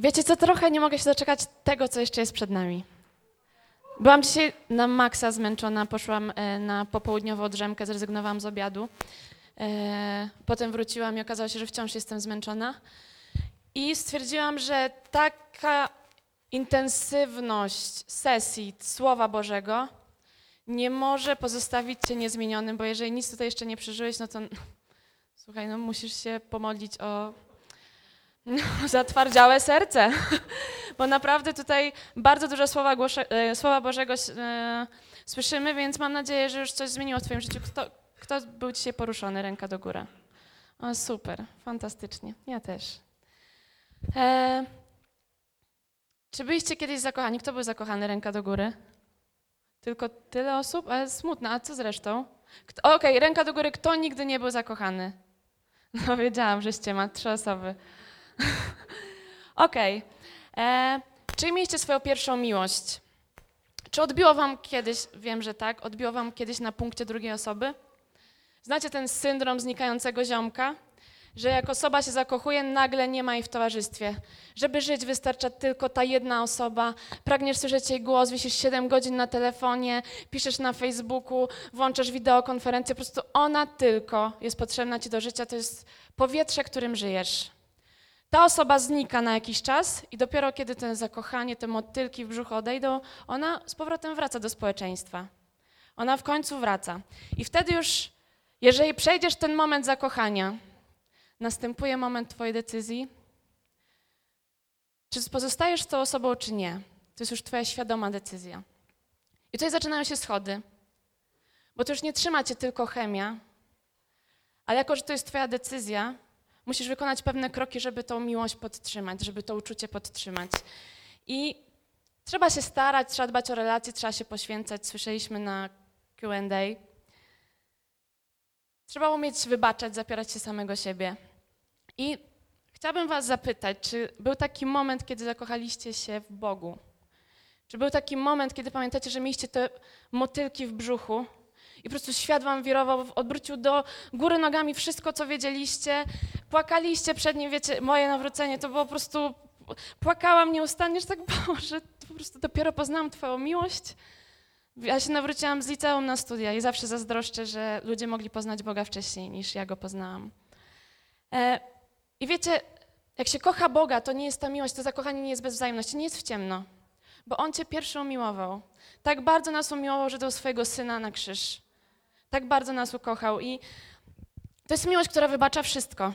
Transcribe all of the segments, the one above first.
Wiecie co, trochę nie mogę się doczekać tego, co jeszcze jest przed nami. Byłam dzisiaj na maksa zmęczona, poszłam e, na popołudniową drzemkę, zrezygnowałam z obiadu. E, Potem wróciłam i okazało się, że wciąż jestem zmęczona. I stwierdziłam, że taka intensywność sesji Słowa Bożego nie może pozostawić cię niezmienionym, bo jeżeli nic tutaj jeszcze nie przeżyłeś, no to słuchaj, no musisz się pomodlić o zatwardziałe serce, bo naprawdę tutaj bardzo dużo Słowa, głosze, e, Słowa Bożego e, słyszymy, więc mam nadzieję, że już coś zmieniło w twoim życiu. Kto, kto był dzisiaj poruszony? Ręka do góry. O, super, fantastycznie. Ja też. E, czy byliście kiedyś zakochani? Kto był zakochany? Ręka do góry. Tylko tyle osób? Ale smutno. A co z resztą? Kto- Okej, ręka do góry. Kto nigdy nie był zakochany? No wiedziałam, żeście ma trzy osoby. Okej. E, Czy mieliście swoją pierwszą miłość? Czy odbiło wam kiedyś, wiem, że tak, odbiło wam kiedyś na punkcie drugiej osoby? Znacie ten syndrom znikającego ziomka? Że jak osoba się zakochuje, nagle nie ma jej w towarzystwie. Żeby żyć, wystarcza tylko ta jedna osoba. Pragniesz słyszeć jej głos, wisisz 7 godzin na telefonie, piszesz na Facebooku, włączasz wideokonferencję. Po prostu ona tylko jest potrzebna ci do życia. To jest powietrze, którym żyjesz. Ta osoba znika na jakiś czas i dopiero kiedy ten zakochanie, te motylki w brzuchu odejdą, ona z powrotem wraca do społeczeństwa. Ona w końcu wraca. I wtedy już, jeżeli przejdziesz ten moment zakochania, następuje moment twojej decyzji, czy pozostajesz z tą osobą, czy nie. To jest już twoja świadoma decyzja. I tutaj zaczynają się schody, bo to już nie trzyma cię tylko chemia, ale jako, że to jest twoja decyzja, musisz wykonać pewne kroki, żeby tą miłość podtrzymać, żeby to uczucie podtrzymać. I trzeba się starać, trzeba dbać o relacje, trzeba się poświęcać. Słyszeliśmy na QA. Trzeba umieć wybaczać, zapierać się samego siebie. I chciałabym Was zapytać, czy był taki moment, kiedy zakochaliście się w Bogu? Czy był taki moment, kiedy pamiętacie, że mieliście te motylki w brzuchu i po prostu świat Wam wirował, odwrócił do góry nogami wszystko, co wiedzieliście, płakaliście przed nim, wiecie, moje nawrócenie to było po prostu, płakałam nieustannie, że tak, Boże, po prostu dopiero poznałam Twoją miłość. Ja się nawróciłam z liceum na studia i zawsze zazdroszczę, że ludzie mogli poznać Boga wcześniej niż ja Go poznałam. E, I wiecie, jak się kocha Boga, to nie jest ta miłość, to zakochanie nie jest bez wzajemności, nie jest w ciemno, bo On Cię pierwszy umiłował. Tak bardzo nas umiłował, że dał swojego Syna na krzyż. Tak bardzo nas ukochał i to jest miłość, która wybacza wszystko.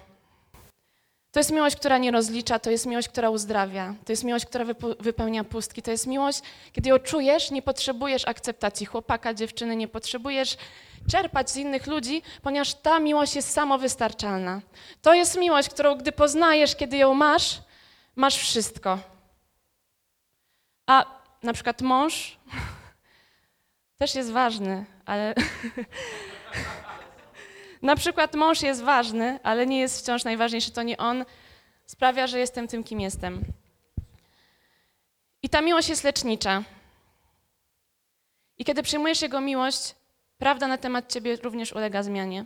To jest miłość, która nie rozlicza, to jest miłość, która uzdrawia, to jest miłość, która wypełnia pustki, to jest miłość, kiedy ją czujesz, nie potrzebujesz akceptacji chłopaka, dziewczyny, nie potrzebujesz czerpać z innych ludzi, ponieważ ta miłość jest samowystarczalna. To jest miłość, którą gdy poznajesz, kiedy ją masz, masz wszystko. A na przykład mąż też jest ważny, ale na przykład mąż jest ważny, ale nie jest wciąż najważniejszy. To nie on sprawia, że jestem tym, kim jestem. I ta miłość jest lecznicza. I kiedy przyjmujesz Jego miłość, prawda na temat Ciebie również ulega zmianie.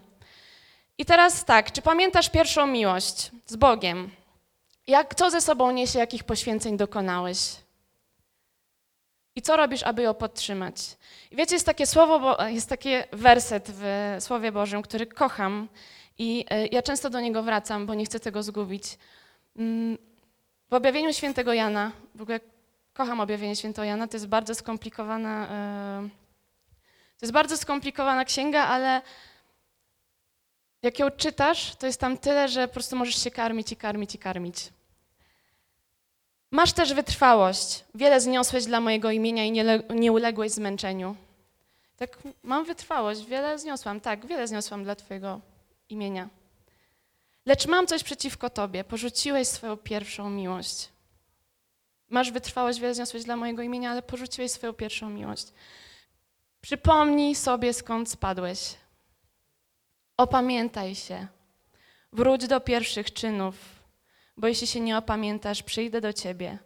I teraz tak, czy pamiętasz pierwszą miłość z Bogiem? Jak, co ze sobą niesie, jakich poświęceń dokonałeś? I co robisz, aby ją podtrzymać? I wiecie, jest takie słowo, jest taki werset w Słowie Bożym, który kocham i e, ja często do niego wracam, bo nie chcę tego zgubić. Mm, W objawieniu świętego Jana, w ogóle kocham objawienie świętego Jana, to jest bardzo skomplikowana, e, to jest bardzo skomplikowana księga, ale jak ją czytasz, to jest tam tyle, że po prostu możesz się karmić i karmić i karmić. Masz też wytrwałość. Wiele zniosłeś dla mojego imienia i nie, nie uległeś zmęczeniu. Tak, mam wytrwałość, wiele zniosłam, tak, wiele zniosłam dla Twojego imienia. Lecz mam coś przeciwko Tobie, porzuciłeś swoją pierwszą miłość. Masz wytrwałość, wiele zniosłeś dla mojego imienia, ale porzuciłeś swoją pierwszą miłość. Przypomnij sobie, skąd spadłeś. Opamiętaj się. Wróć do pierwszych czynów, bo jeśli się nie opamiętasz, przyjdę do Ciebie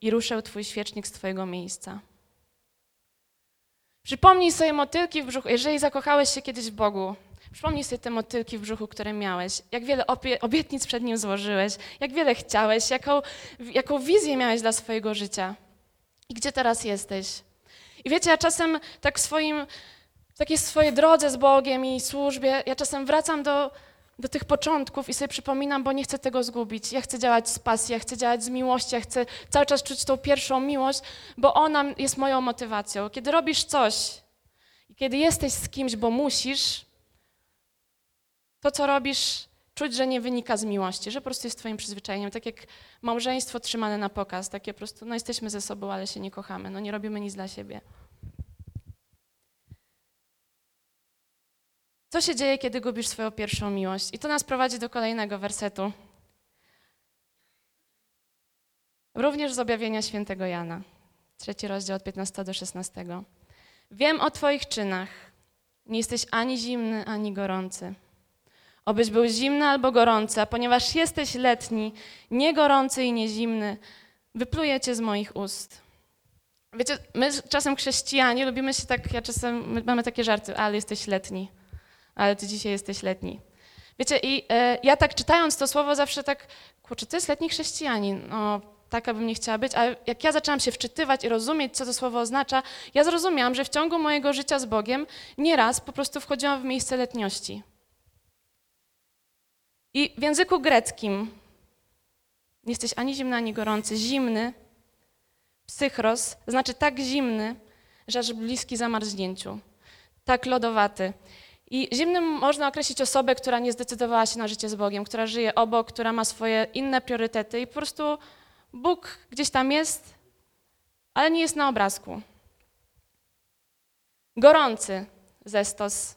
i ruszę Twój świecznik z Twojego miejsca. Przypomnij sobie motylki w brzuchu. Jeżeli zakochałeś się kiedyś w Bogu, Przypomnij sobie te motylki w brzuchu, które miałeś, jak wiele obie- obietnic przed nim złożyłeś, jak wiele chciałeś, jaką, jaką wizję miałeś dla swojego życia i gdzie teraz jesteś. I wiecie, ja czasem tak w swoim, w takiej swojej drodze z Bogiem i służbie, ja czasem wracam do, do tych początków i sobie przypominam, bo nie chcę tego zgubić. Ja chcę działać z pasji, ja chcę działać z miłości, ja chcę cały czas czuć tą pierwszą miłość, bo ona jest moją motywacją. Kiedy robisz coś i kiedy jesteś z kimś, bo musisz, to co robisz, czuć, że nie wynika z miłości, że po prostu jest twoim przyzwyczajeniem. Tak jak małżeństwo trzymane na pokaz, takie po prostu, no jesteśmy ze sobą, ale się nie kochamy, no nie robimy nic dla siebie. Co się dzieje, kiedy gubisz swoją pierwszą miłość? I to nas prowadzi do kolejnego wersetu. Również z objawienia świętego Jana, trzeci rozdział od 15 do 16. Wiem o Twoich czynach. Nie jesteś ani zimny, ani gorący. Obyś był zimny albo gorący, a ponieważ jesteś letni, nie gorący i nie zimny, wypluję cię z moich ust. Wiecie, my czasem chrześcijanie lubimy się tak, ja czasem my mamy takie żarty, ale jesteś letni, ale ty dzisiaj jesteś letni. Wiecie, i e, ja tak czytając to słowo zawsze tak, kurczę, to jest letni chrześcijanin. No, taka bym nie chciała być, ale jak ja zaczęłam się wczytywać i rozumieć, co to słowo oznacza, ja zrozumiałam, że w ciągu mojego życia z Bogiem nieraz po prostu wchodziłam w miejsce letniości. I w języku greckim nie jesteś ani zimny, ani gorący. Zimny, psychros, znaczy tak zimny, że aż bliski zamarznięciu. Tak lodowaty. I zimnym można określić osobę, która nie zdecydowała się na życie z Bogiem, która żyje obok, która ma swoje inne priorytety i po prostu Bóg gdzieś tam jest, ale nie jest na obrazku. Gorący zestos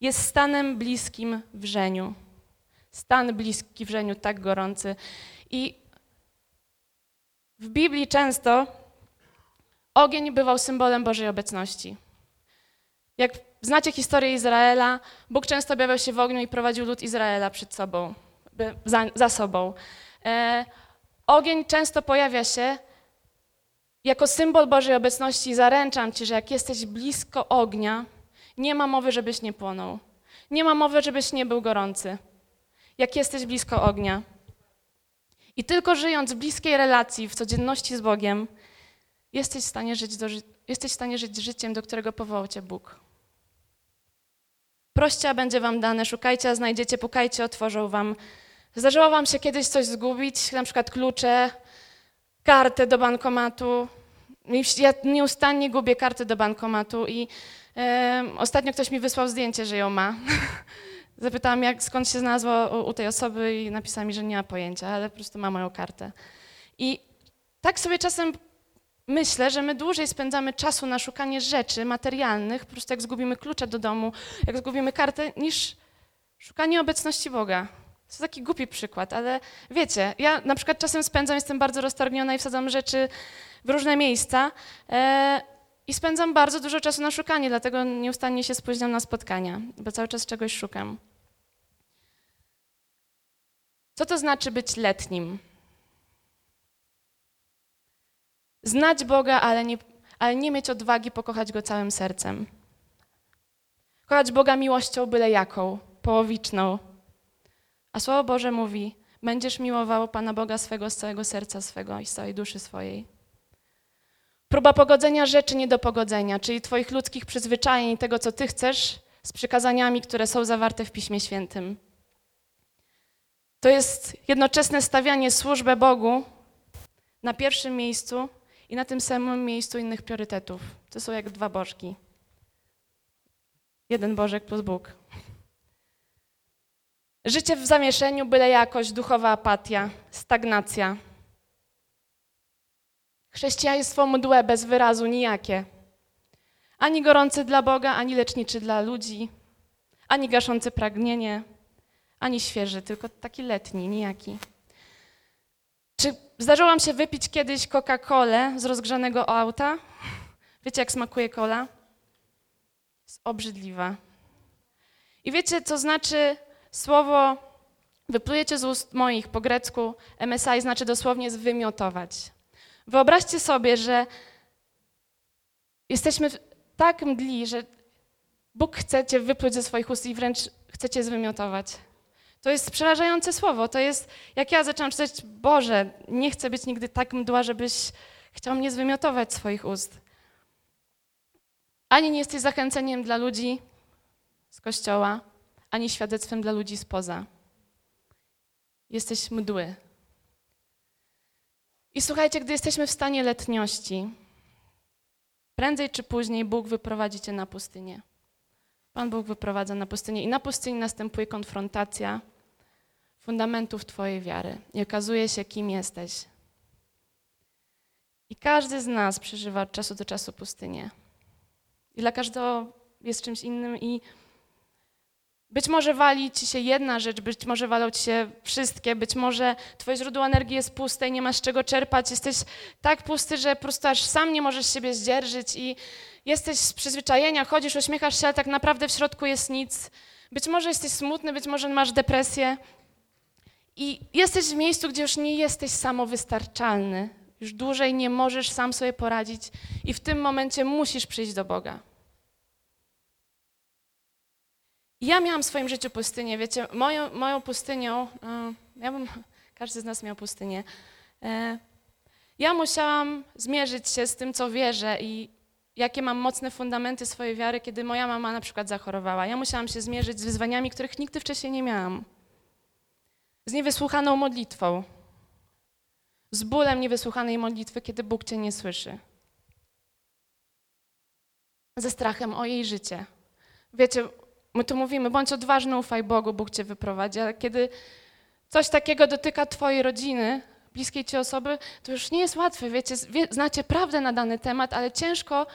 jest stanem bliskim wrzeniu. Stan bliski wrzeniu, tak gorący. I w Biblii często ogień bywał symbolem Bożej obecności. Jak znacie historię Izraela, Bóg często objawiał się w ogniu i prowadził lud Izraela przed sobą, za, za sobą. E, ogień często pojawia się jako symbol Bożej obecności i zaręczam ci, że jak jesteś blisko ognia, nie ma mowy, żebyś nie płonął. Nie ma mowy, żebyś nie był gorący. Jak jesteś blisko ognia. I tylko żyjąc w bliskiej relacji, w codzienności z Bogiem, jesteś w stanie żyć, do, jesteś w stanie żyć życiem, do którego powołał cię Bóg. Proście, a będzie wam dane, szukajcie, a znajdziecie, pukajcie, otworzą wam. Zdarzyło wam się kiedyś coś zgubić, na przykład klucze, kartę do bankomatu. Ja nieustannie gubię kartę do bankomatu i e, ostatnio ktoś mi wysłał zdjęcie, że ją ma. Zapytałam, jak, skąd się znalazło u, u tej osoby i napisała mi, że nie ma pojęcia, ale po prostu ma moją kartę. I tak sobie czasem myślę, że my dłużej spędzamy czasu na szukanie rzeczy materialnych, po prostu jak zgubimy klucze do domu, jak zgubimy kartę, niż szukanie obecności Boga. To taki głupi przykład, ale wiecie, ja na przykład czasem spędzam, jestem bardzo roztargniona i wsadzam rzeczy w różne miejsca e, i spędzam bardzo dużo czasu na szukanie, dlatego nieustannie się spóźniam na spotkania, bo cały czas czegoś szukam. Co to znaczy być letnim? Znać Boga, ale nie, ale nie mieć odwagi pokochać Go całym sercem. Kochać Boga miłością byle jaką, połowiczną. A Słowo Boże mówi, będziesz miłował Pana Boga swego z całego serca swego i z całej duszy swojej. Próba pogodzenia rzeczy nie do pogodzenia, czyli Twoich ludzkich przyzwyczajeń i tego, co Ty chcesz, z przykazaniami, które są zawarte w Piśmie Świętym. To jest jednoczesne stawianie służbę Bogu na pierwszym miejscu i na tym samym miejscu innych priorytetów. To są jak dwa bożki. Jeden bożek plus Bóg. Życie w zamieszaniu, byle jakość, duchowa apatia, stagnacja. Chrześcijaństwo mdłe, bez wyrazu, nijakie. Ani gorący dla Boga, ani leczniczy dla ludzi, ani gaszący pragnienie, ani świeży, tylko taki letni, nijaki. Czy zdarzyło wam się wypić kiedyś Coca-Colę z rozgrzanego auta? Wiecie, jak smakuje cola? Jest obrzydliwa. I wiecie, co znaczy słowo wyplujecie z ust moich po grecku MSI znaczy dosłownie zwymiotować. Wyobraźcie sobie, że jesteśmy tak mdli, że Bóg chce cię wypluć ze swoich ust i wręcz chce cię zwymiotować. To jest przerażające słowo. To jest, jak ja zaczęłam czytać, Boże, nie chcę być nigdy tak mdła, żebyś chciał mnie zwymiotować swoich ust. Ani nie jesteś zachęceniem dla ludzi z kościoła, ani świadectwem dla ludzi spoza. Jesteś mdły. I słuchajcie, gdy jesteśmy w stanie letniości, prędzej czy później Bóg wyprowadzi cię na pustynię. Pan Bóg wyprowadza na pustynię i na pustyni następuje konfrontacja fundamentów Twojej wiary i okazuje się, kim jesteś. I każdy z nas przeżywa od czasu do czasu pustynię. I dla każdego jest czymś innym i być może wali ci się jedna rzecz, być może walą ci się wszystkie, być może twoje źródło energii jest puste i nie masz czego czerpać, jesteś tak pusty, że po prostu aż sam nie możesz siebie zdzierżyć i jesteś z przyzwyczajenia, chodzisz, uśmiechasz się, ale tak naprawdę w środku jest nic. Być może jesteś smutny, być może masz depresję i jesteś w miejscu, gdzie już nie jesteś samowystarczalny, już dłużej nie możesz sam sobie poradzić i w tym momencie musisz przyjść do Boga. Ja miałam w swoim życiu pustynię, wiecie, moją, moją pustynią, e, ja bym, każdy z nas miał pustynię, e, ja musiałam zmierzyć się z tym, co wierzę i jakie mam mocne fundamenty swojej wiary, kiedy moja mama na przykład zachorowała. Ja musiałam się zmierzyć z wyzwaniami, których nigdy wcześniej nie miałam. Z niewysłuchaną modlitwą, z bólem niewysłuchanej modlitwy, kiedy Bóg cię nie słyszy. Ze strachem o jej życie. Wiecie, My tu mówimy, bądź odważny, ufaj Bogu, Bóg cię wyprowadzi, ale kiedy coś takiego dotyka twojej rodziny, bliskiej ci osoby, to już nie jest łatwe, wiecie, wie, znacie prawdę na dany temat, ale ciężko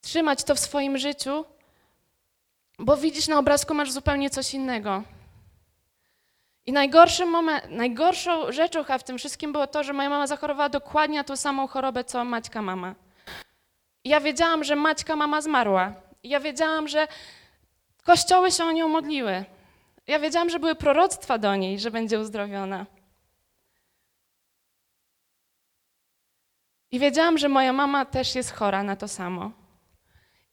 trzymać to w swoim życiu, bo widzisz na obrazku masz zupełnie coś innego. I najgorszym moment, najgorszą rzeczą w tym wszystkim było to, że moja mama zachorowała dokładnie na tą samą chorobę, co Maćka mama. I ja wiedziałam, że Maćka mama zmarła. I ja wiedziałam, że Kościoły się o nią modliły. Ja wiedziałam, że były proroctwa do niej, że będzie uzdrowiona. I wiedziałam, że moja mama też jest chora na to samo.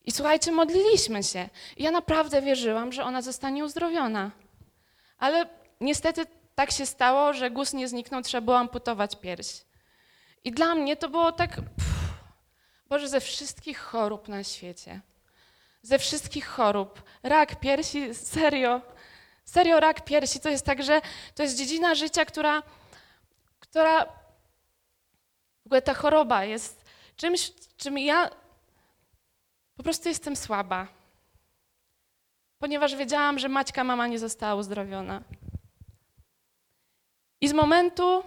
I słuchajcie, modliliśmy się. I ja naprawdę wierzyłam, że ona zostanie uzdrowiona. Ale niestety tak się stało, że guz nie zniknął, trzeba było amputować pierś. I dla mnie to było tak, pff, Boże, ze wszystkich chorób na świecie, ze wszystkich chorób. Rak piersi, serio, serio rak piersi to jest tak, że to jest dziedzina życia, która, która w ogóle ta choroba jest czymś, czym ja po prostu jestem słaba. Ponieważ wiedziałam, że Maćka mama nie została uzdrowiona. I z momentu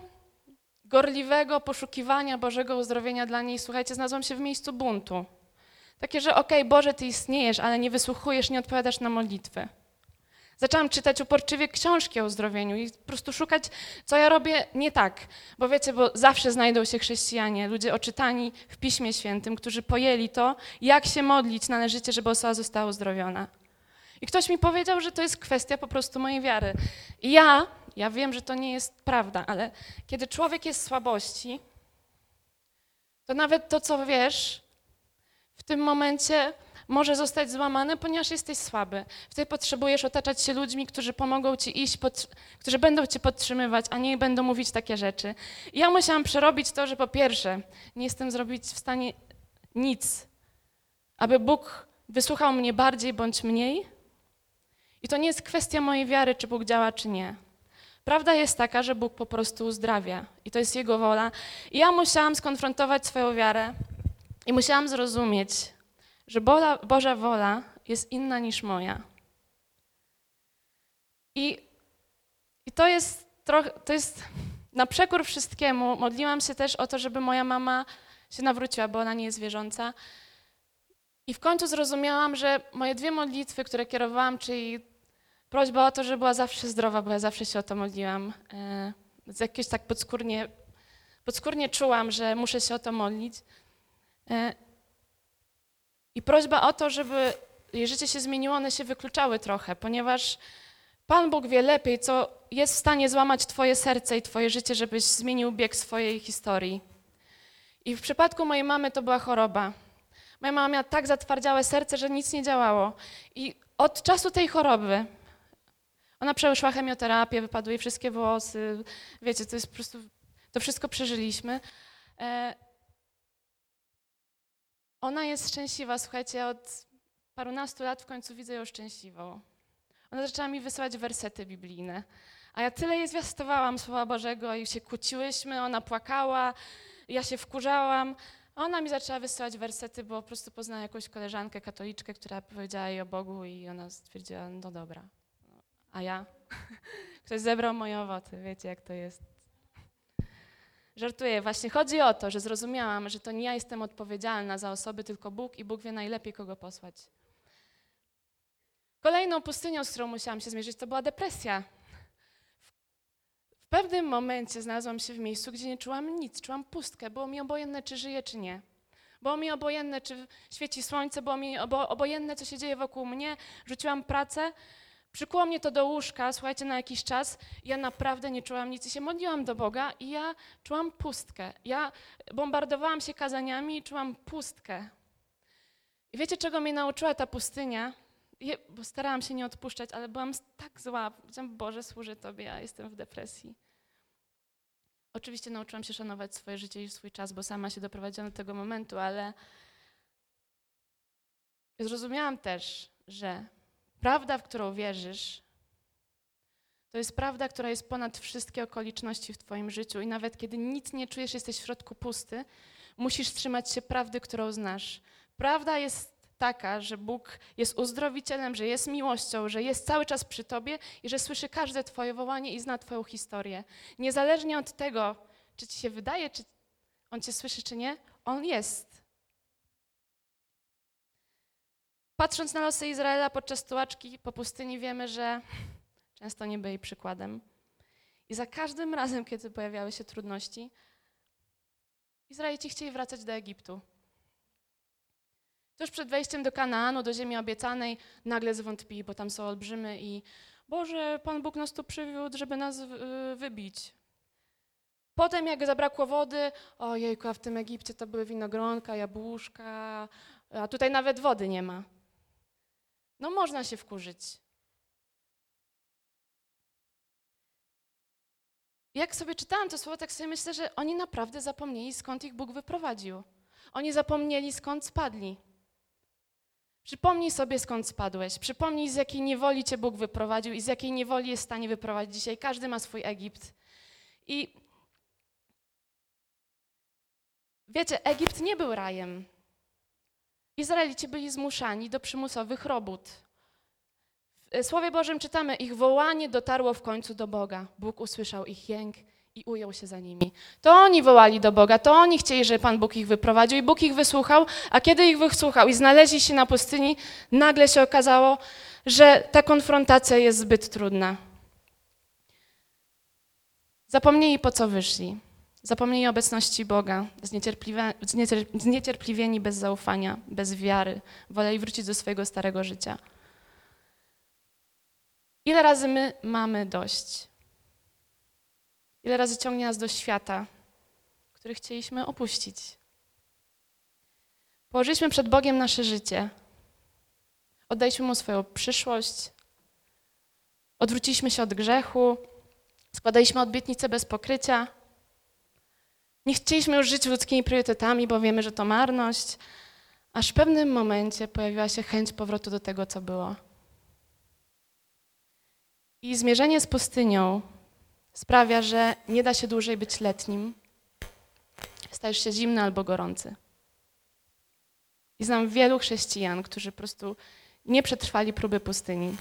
gorliwego poszukiwania Bożego uzdrowienia dla niej, słuchajcie, znalazłam się w miejscu buntu. Takie, że okej, okay, Boże, Ty istniejesz, ale nie wysłuchujesz, nie odpowiadasz na modlitwy. Zaczęłam czytać uporczywie książki o uzdrowieniu i po prostu szukać, co ja robię nie tak. Bo wiecie, bo zawsze znajdą się chrześcijanie, ludzie oczytani w Piśmie Świętym, którzy pojęli to, jak się modlić należycie, żeby osoba została uzdrowiona. I ktoś mi powiedział, że to jest kwestia po prostu mojej wiary. I ja, ja wiem, że to nie jest prawda, ale kiedy człowiek jest w słabości, to nawet to, co wiesz, w tym momencie może zostać złamane, ponieważ jesteś słaby. Wtedy potrzebujesz otaczać się ludźmi, którzy pomogą ci iść, którzy będą cię podtrzymywać, a nie będą mówić takie rzeczy. I ja musiałam przerobić to, że po pierwsze, nie jestem zrobić w stanie nic, aby Bóg wysłuchał mnie bardziej bądź mniej. I to nie jest kwestia mojej wiary, czy Bóg działa, czy nie. Prawda jest taka, że Bóg po prostu uzdrawia i to jest Jego wola. I ja musiałam skonfrontować swoją wiarę i musiałam zrozumieć, że Bola, Boża wola jest inna niż moja. I, i to jest trochę, to jest na przekór wszystkiemu. Modliłam się też o to, żeby moja mama się nawróciła, bo ona nie jest wierząca. I w końcu zrozumiałam, że moje dwie modlitwy, które kierowałam, czyli prośba o to, żeby była zawsze zdrowa, bo ja zawsze się o to modliłam. E, jakieś tak podskórnie, podskórnie czułam, że muszę się o to modlić. E, I prośba o to, żeby jej życie się zmieniło, one się wykluczały trochę, ponieważ Pan Bóg wie lepiej, co jest w stanie złamać Twoje serce i Twoje życie, żebyś zmienił bieg swojej historii. I w przypadku mojej mamy to była choroba. Moja mama miała tak zatwardziałe serce, że nic nie działało. I od czasu tej choroby ona przeszła chemioterapię, wypadły jej wszystkie włosy. Wiecie, to jest po prostu, to wszystko przeżyliśmy. E, ona jest szczęśliwa, słuchajcie, od parunastu lat w końcu widzę ją szczęśliwą. Ona zaczęła mi wysyłać wersety biblijne. A ja tyle jej zwiastowałam Słowa Bożego i się kłóciłyśmy, ona płakała, ja się wkurzałam. Ona mi zaczęła wysyłać wersety, bo po prostu poznała jakąś koleżankę katoliczkę, która powiedziała jej o Bogu i ona stwierdziła, no dobra. A ja? Ktoś zebrał moje owoce, wiecie jak to jest. Żartuję, właśnie chodzi o to, że zrozumiałam, że to nie ja jestem odpowiedzialna za osoby, tylko Bóg i Bóg wie najlepiej, kogo posłać. Kolejną pustynią, z którą musiałam się zmierzyć, to była depresja. W pewnym momencie znalazłam się w miejscu, gdzie nie czułam nic, czułam pustkę. Było mi obojętne, czy żyję, czy nie. Było mi obojętne, czy świeci słońce, było mi obo obojętne, co się dzieje wokół mnie. Rzuciłam pracę, przykuło mnie to do łóżka, słuchajcie, na jakiś czas. Ja naprawdę nie czułam nic i się modliłam do Boga i ja czułam pustkę. Ja bombardowałam się kazaniami i czułam pustkę. I wiecie, czego mnie nauczyła ta pustynia? Je, bo starałam się nie odpuszczać, ale byłam tak zła. Powiedziałam, Boże, służę Tobie, ja jestem w depresji. Oczywiście nauczyłam się szanować swoje życie i swój czas, bo sama się doprowadziłam do tego momentu, ale zrozumiałam też, że prawda, w którą wierzysz, to jest prawda, która jest ponad wszystkie okoliczności w Twoim życiu i nawet kiedy nic nie czujesz, jesteś w środku pusty, musisz trzymać się prawdy, którą znasz. Prawda jest taka, że Bóg jest uzdrowicielem, że jest miłością, że jest cały czas przy tobie i że słyszy każde twoje wołanie i zna twoją historię. Niezależnie od tego, czy ci się wydaje, czy on cię słyszy, czy nie, on jest. Patrząc na losy Izraela podczas tułaczki po pustyni, wiemy, że często nie byli przykładem. I za każdym razem, kiedy pojawiały się trudności, Izraelici chcieli wracać do Egiptu. Tuż przed wejściem do Kanaanu, do ziemi obiecanej, nagle zwątpili, bo tam są olbrzymy i Boże, Pan Bóg nas tu przywiódł, żeby nas y, wybić. Potem, jak zabrakło wody, ojejku, a w tym Egipcie to były winogronka, jabłuszka, a tutaj nawet wody nie ma. No można się wkurzyć. Jak sobie czytałam to słowo, tak sobie myślę, że oni naprawdę zapomnieli, skąd ich Bóg wyprowadził. Oni zapomnieli, skąd spadli. Przypomnij sobie, skąd spadłeś. Przypomnij, z jakiej niewoli cię Bóg wyprowadził i z jakiej niewoli jest w stanie wyprowadzić dzisiaj. Każdy ma swój Egipt. I wiecie, Egipt nie był rajem. Izraelici byli zmuszani do przymusowych robót. W Słowie Bożym czytamy, ich wołanie dotarło w końcu do Boga. Bóg usłyszał ich jęk i ujął się za nimi. To oni wołali do Boga, to oni chcieli, żeby Pan Bóg ich wyprowadził i Bóg ich wysłuchał, a kiedy ich wysłuchał i znaleźli się na pustyni, nagle się okazało, że ta konfrontacja jest zbyt trudna. Zapomnieli po co wyszli. Zapomnieli obecności Boga, zniecierpliwieni bez zaufania, bez wiary, woleli wrócić do swojego starego życia. Ile razy my mamy dość? Ile razy ciągnie nas do świata, który chcieliśmy opuścić. Położyliśmy przed Bogiem nasze życie. Oddaliśmy Mu swoją przyszłość. Odwróciliśmy się od grzechu. Składaliśmy obietnice bez pokrycia. Nie chcieliśmy już żyć ludzkimi priorytetami, bo wiemy, że to marność. Aż w pewnym momencie pojawiła się chęć powrotu do tego, co było. I zmierzenie z pustynią sprawia, że nie da się dłużej być letnim. Stajesz się zimny albo gorący. I znam wielu chrześcijan, którzy po prostu nie przetrwali próby pustyni.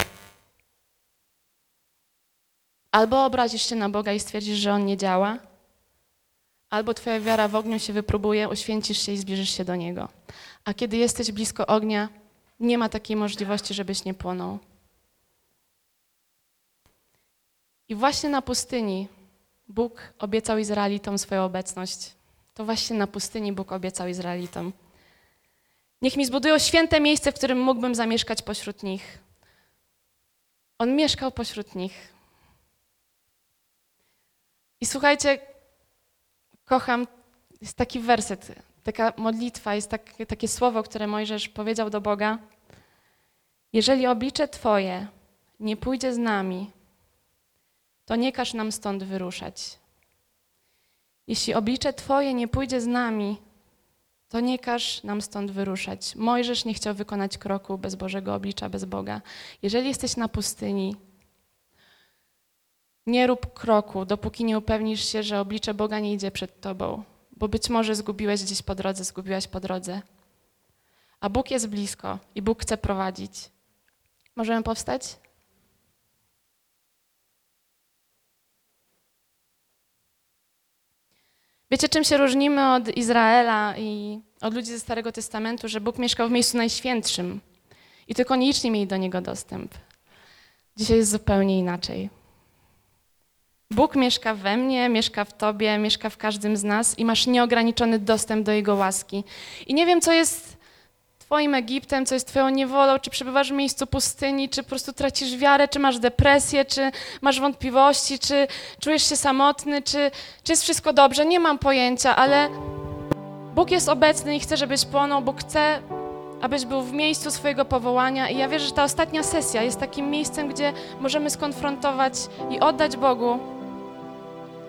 Albo obrazisz się na Boga i stwierdzisz, że On nie działa, albo Twoja wiara w ogniu się wypróbuje, uświęcisz się i zbliżysz się do Niego. A kiedy jesteś blisko ognia, nie ma takiej możliwości, żebyś nie płonął. I właśnie na pustyni Bóg obiecał Izraelitom swoją obecność. To właśnie na pustyni Bóg obiecał Izraelitom. Niech mi zbudują święte miejsce, w którym mógłbym zamieszkać pośród nich. On mieszkał pośród nich. I słuchajcie, kocham, jest taki werset, taka modlitwa, jest tak, takie słowo, które Mojżesz powiedział do Boga. Jeżeli oblicze Twoje nie pójdzie z nami, to nie każ nam stąd wyruszać. Jeśli oblicze Twoje nie pójdzie z nami, to nie każ nam stąd wyruszać. Mojżesz nie chciał wykonać kroku bez Bożego oblicza, bez Boga. Jeżeli jesteś na pustyni, nie rób kroku, dopóki nie upewnisz się, że oblicze Boga nie idzie przed Tobą, bo być może zgubiłeś gdzieś po drodze, zgubiłaś po drodze. A Bóg jest blisko i Bóg chce prowadzić. Możemy powstać? Wiecie, czym się różnimy od Izraela i od ludzi ze Starego Testamentu, że Bóg mieszkał w miejscu najświętszym i tylko nieliczni mieli do niego dostęp. Dzisiaj jest zupełnie inaczej. Bóg mieszka we mnie, mieszka w tobie, mieszka w każdym z nas i masz nieograniczony dostęp do Jego łaski. I nie wiem, co jest Twoim Egiptem, co jest Twoją niewolą, czy przebywasz w miejscu pustyni, czy po prostu tracisz wiarę, czy masz depresję, czy masz wątpliwości, czy czujesz się samotny, czy, czy jest wszystko dobrze. Nie mam pojęcia, ale Bóg jest obecny i chce, żebyś płonął. Bóg chce, abyś był w miejscu swojego powołania. I ja wierzę, że ta ostatnia sesja jest takim miejscem, gdzie możemy skonfrontować i oddać Bogu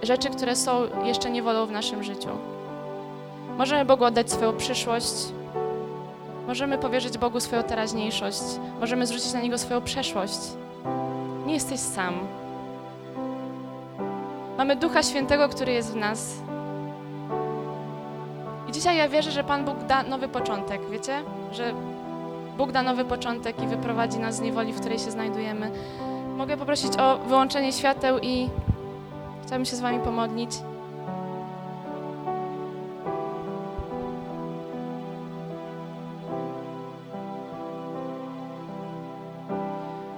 rzeczy, które są jeszcze niewolą w naszym życiu. Możemy Bogu oddać swoją przyszłość, możemy powierzyć Bogu swoją teraźniejszość, możemy zwrócić na Niego swoją przeszłość. Nie jesteś sam. Mamy Ducha Świętego, który jest w nas. I dzisiaj ja wierzę, że Pan Bóg da nowy początek, wiecie? Że Bóg da nowy początek i wyprowadzi nas z niewoli, w której się znajdujemy. Mogę poprosić o wyłączenie świateł i Chciałabym się z Wami pomodlić.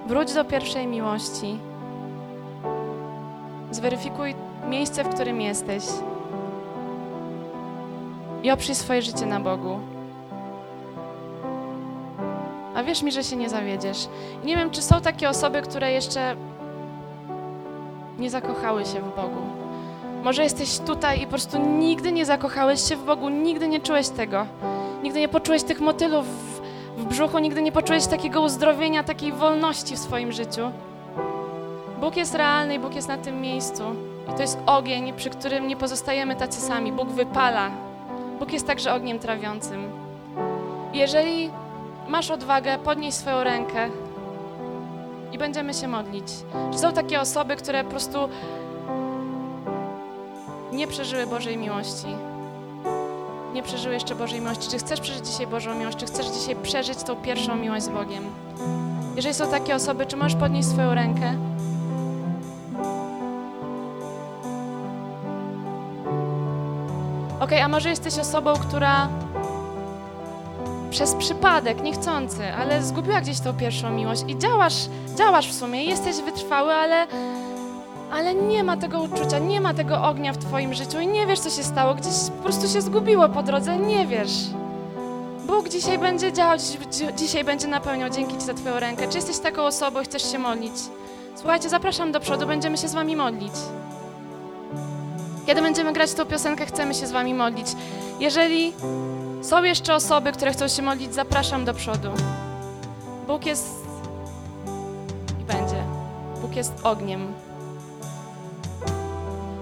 Wróć do pierwszej miłości. Zweryfikuj miejsce, w którym jesteś. I oprzyj swoje życie na Bogu. A wierz mi, że się nie zawiedziesz. Nie wiem, czy są takie osoby, które jeszcze nie zakochały się w Bogu. Może jesteś tutaj i po prostu nigdy nie zakochałeś się w Bogu, nigdy nie czułeś tego. Nigdy nie poczułeś tych motylów w, w brzuchu, nigdy nie poczułeś takiego uzdrowienia, takiej wolności w swoim życiu. Bóg jest realny i Bóg jest na tym miejscu. I to jest ogień, przy którym nie pozostajemy tacy sami. Bóg wypala. Bóg jest także ogniem trawiącym. Jeżeli masz odwagę, podnieś swoją rękę i będziemy się modlić. Czy są takie osoby, które po prostu nie przeżyły Bożej miłości? Nie przeżyły jeszcze Bożej miłości. Czy chcesz przeżyć dzisiaj Bożą miłość? Czy chcesz dzisiaj przeżyć tą pierwszą miłość z Bogiem? Jeżeli są takie osoby, czy możesz podnieść swoją rękę? Ok, a może jesteś osobą, która przez przypadek, niechcący, ale zgubiła gdzieś tą pierwszą miłość i działasz, działasz w sumie, jesteś wytrwały, ale, ale nie ma tego uczucia, nie ma tego ognia w twoim życiu i nie wiesz, co się stało, gdzieś po prostu się zgubiło po drodze, nie wiesz. Bóg dzisiaj będzie działać, dzisiaj będzie napełniał dzięki Ci za Twoją rękę. Czy jesteś taką osobą i chcesz się modlić? Słuchajcie, zapraszam do przodu, będziemy się z Wami modlić. Kiedy będziemy grać tą piosenkę, chcemy się z Wami modlić. Jeżeli są jeszcze osoby, które chcą się modlić, zapraszam do przodu. Bóg jest i będzie. Bóg jest ogniem.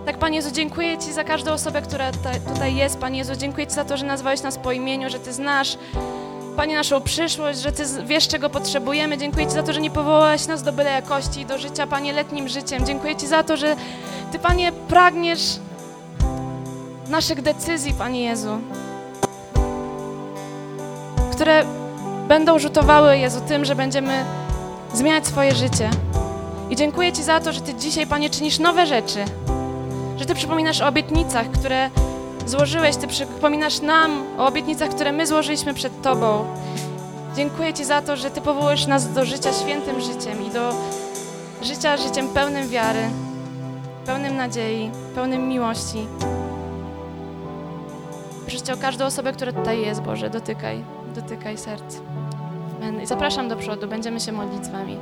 Tak, Panie Jezu, dziękuję Ci za każdą osobę, która tutaj jest. Panie Jezu, dziękuję Ci za to, że nazwałeś nas po imieniu, że Ty znasz, Panie, naszą przyszłość, że Ty wiesz, czego potrzebujemy. Dziękuję Ci za to, że nie powołałeś nas do byle jakości i do życia, Panie, letnim życiem. Dziękuję Ci za to, że Ty, Panie, pragniesz naszych decyzji, Panie Jezu które będą rzutowały, Jezu, tym, że będziemy zmieniać swoje życie. I dziękuję Ci za to, że Ty dzisiaj, Panie, czynisz nowe rzeczy, że Ty przypominasz o obietnicach, które złożyłeś, Ty przypominasz nam o obietnicach, które my złożyliśmy przed Tobą. Dziękuję Ci za to, że Ty powołujesz nas do życia świętym życiem i do życia życiem pełnym wiary, pełnym nadziei, pełnym miłości. Proszę o każdą osobę, która tutaj jest, Boże, dotykaj dotykaj serc. I zapraszam do przodu, będziemy się modlić z Wami.